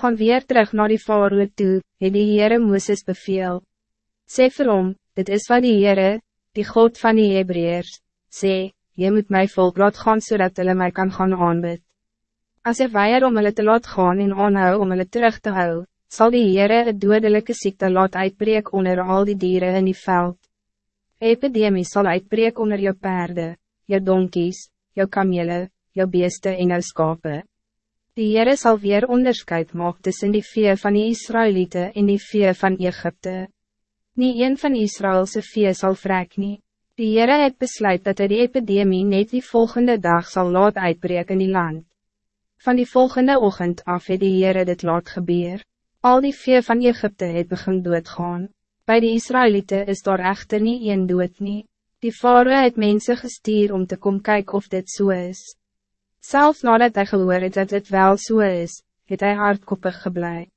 Gaan weer terug naar die faroe toe, het die Heere Mooses beveel. Sê vir hom, dit is wat die Heere, die God van die Hebreërs, sê, jy moet my volk laat gaan zodat so hulle my kan gaan aanbid. As jy weier om hulle te laat gaan en aanhou om hulle terug te hou, zal die Heere een dodelijke ziekte laat uitbreek onder al die dieren in die veld. Epidemie zal uitbreek onder jou paarden, jou donkies, jou kamele, jou beeste en jou skape. Die Heere sal weer onderscheid maak tussen die vee van die Israëlieten en die vee van Egypte. Nie een van Israëlse vee sal vrek nie. Die Heere het besluit dat hy die epidemie net die volgende dag zal laat uitbreken in die land. Van die volgende ochtend af het die Heere dit laat gebeur. Al die vee van Egypte het begin doodgaan. Bij de Israëlieten is daar echter niet een dood nie. Die vader het mensen gestuur om te komen kijken of dit zo so is. Zelfs nadat hij gehoor het dat het wel zo so is, het hij hardkoppig geblei.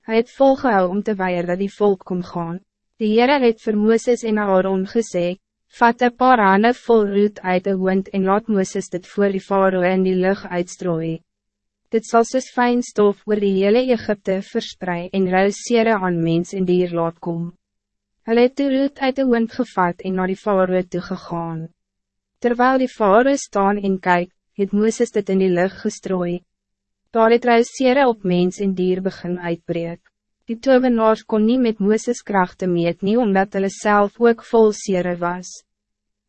Hij het volgehou om te weier dat die volk kon gaan. Die Heere het vir Mooses en Aaron gesê, vat een paar hane vol roet uit de wind en laat Mooses dit voor die faro in die lucht uitstrooi. Dit zal soos fijn stof oor die hele Egypte verspreid en ruisere aan mens en dier laat kom. Hulle het die roet uit de wind gevat en naar die faro toe gegaan. Terwijl die faro staan en kyk, het Mooses dit in die lucht gestrooi. Daar het ruisere op mens en dier begin uitbreek. Die tovenaars kon niet met Mooses krachten meet nie, omdat hulle self ook vol sere was.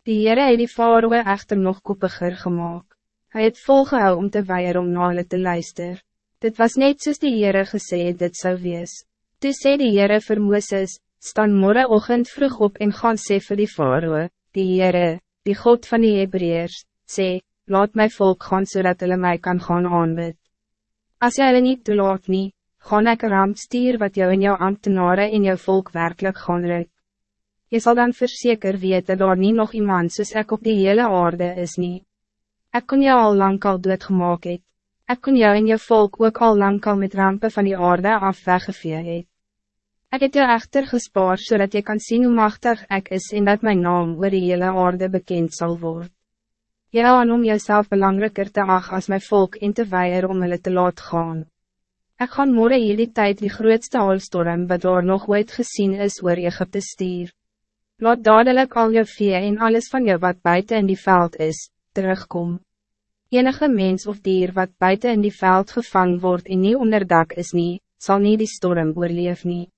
Die Heere het die faroe echter nog koppiger gemaakt. Hij het volgehou om te weier om na hulle te luister. Dit was net soos die Heere gesê het dit zou wees. Toe sê die Heere vir Mooses, staan morgenochtend vroeg op en gaan sê vir die faroe, die Heere, die God van die Hebreërs, sê, laat my volk gaan zodat hulle my kan gaan aanbid. As jy hulle nie toelaat nie, gaan ek ramp stuur wat jou en jou ambtenaren in jou volk werkelijk gaan ruk. Je zal dan verzeker weten dat er niet nog iemand soos ek op die hele aarde is nie. Ek kon jou al lang al doodgemaak het. Ek kon jou en jou volk ook al lang al met rampen van die aarde af weggevee het. Ek het jou echter gespaar zodat je kan zien hoe machtig ik is en dat mijn naam oor die hele aarde bekend zal worden. Jy aan om jezelf belangrijker te ag als mijn volk in te weier om hulle te laat gaan. Ik ga morgen jullie tijd die grootste haalstorm wat daar nog ooit gezien is oor Egypte stuur. Laat dadelijk al je vee en alles van je wat buiten in die veld is, terugkom. Enige mens of dier wat buiten in die veld gevangen wordt en nie onderdak is nie, zal niet die storm oorleef nie.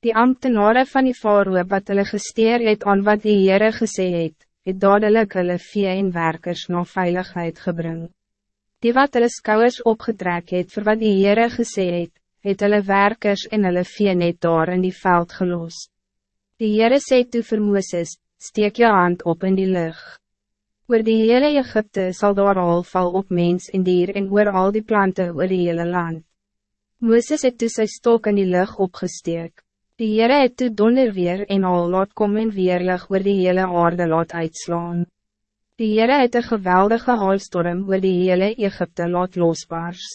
Die ambtenaren van die faroe wat hulle gesteer het aan wat die Heere gesê het, het dadelijk hulle vee en werkers nog veiligheid gebring. Die wat hulle skouwers opgetrek het vir wat die Heere gesê het, het hulle werkers en hulle vee net daar in die veld gelos. Die Heere sê toe vir Mooses, steek je hand op in die lucht. Oor die hele Egypte zal daar al val op mens en dier en oor al die planten oor die hele land. Mooses het toe sy stok in die lucht opgesteek. Die Heere het toe donder weer en al laat kom en weerlig oor die hele aarde laat uitslaan. Die Heere het een geweldige haalstorm oor die hele Egypte laat losbaars.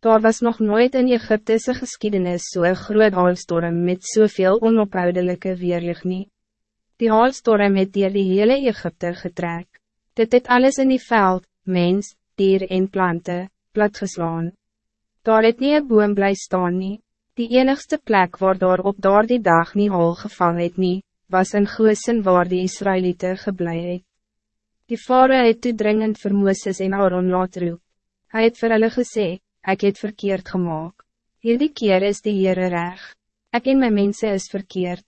Daar was nog nooit in Egyptese geschiedenis zo'n so groot haalstorm met zoveel so onophoudelijke weerlig nie. Die haalstorm het dier die hele Egypte getrek. Dit het alles in die veld, mens, dier en planten, platgeslaan. Daar het nie een boom bly staan nie. Die enigste plek waar daar op daar die dag nie hol geval het nie, was in Goosen waar die Israëlieten geblei het. Die vader het toe dringend vir Mooses en Aaron laat roep. Hy het vir hulle gesê, ek het verkeerd gemaakt. Hierdie keer is die Heere reg. Ek en my mensen is verkeerd.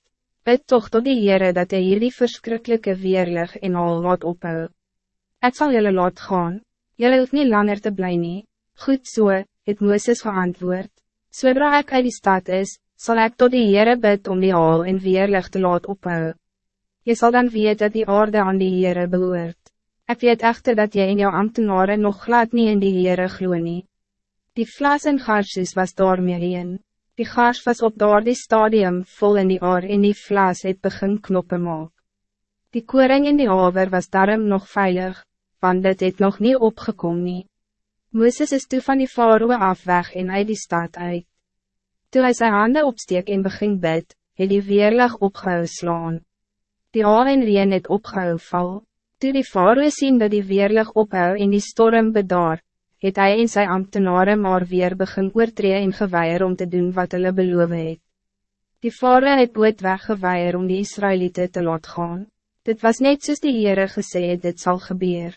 Bid toch tot die Heere dat hy hierdie verschrikkelijke weerlig en al laat ophou. Ek sal julle laat gaan. Julle hoef nie langer te bly nie. Goed so, het Mooses geantwoord. Zodra ek uit die stad is, zal ik tot die Heere bid om die haal en weerlig te laat ophou. Je zal dan weten dat die aarde aan die Heere behoort. Ik weet echter dat jij in jouw ambtenaren nog glad niet in die Heere glo nie. Die vlas en garsjes was daar meer in. Die gars was op daar die stadium vol in die oor en die vlas het begin knoppen maak. Die koring in die haver was daarom nog veilig, want dit het nog niet opgekomen. nie. Mooses is toe van die faroe af weg en uit die stad uit. Toe hy sy hande opsteek en begin bid, het die weerlig opgehou slaan. Die haal en reen het opgehou val. Toe die faroe sien dat die weerlig ophou en die storm bedaar, het hy en sy ambtenaren maar weer begin oortree en geweier om te doen wat hulle beloof het. Die vare het ooit weggeweier om die Israëlieten te laat gaan. Dit was net soos die Heere gesê het dit sal gebeur.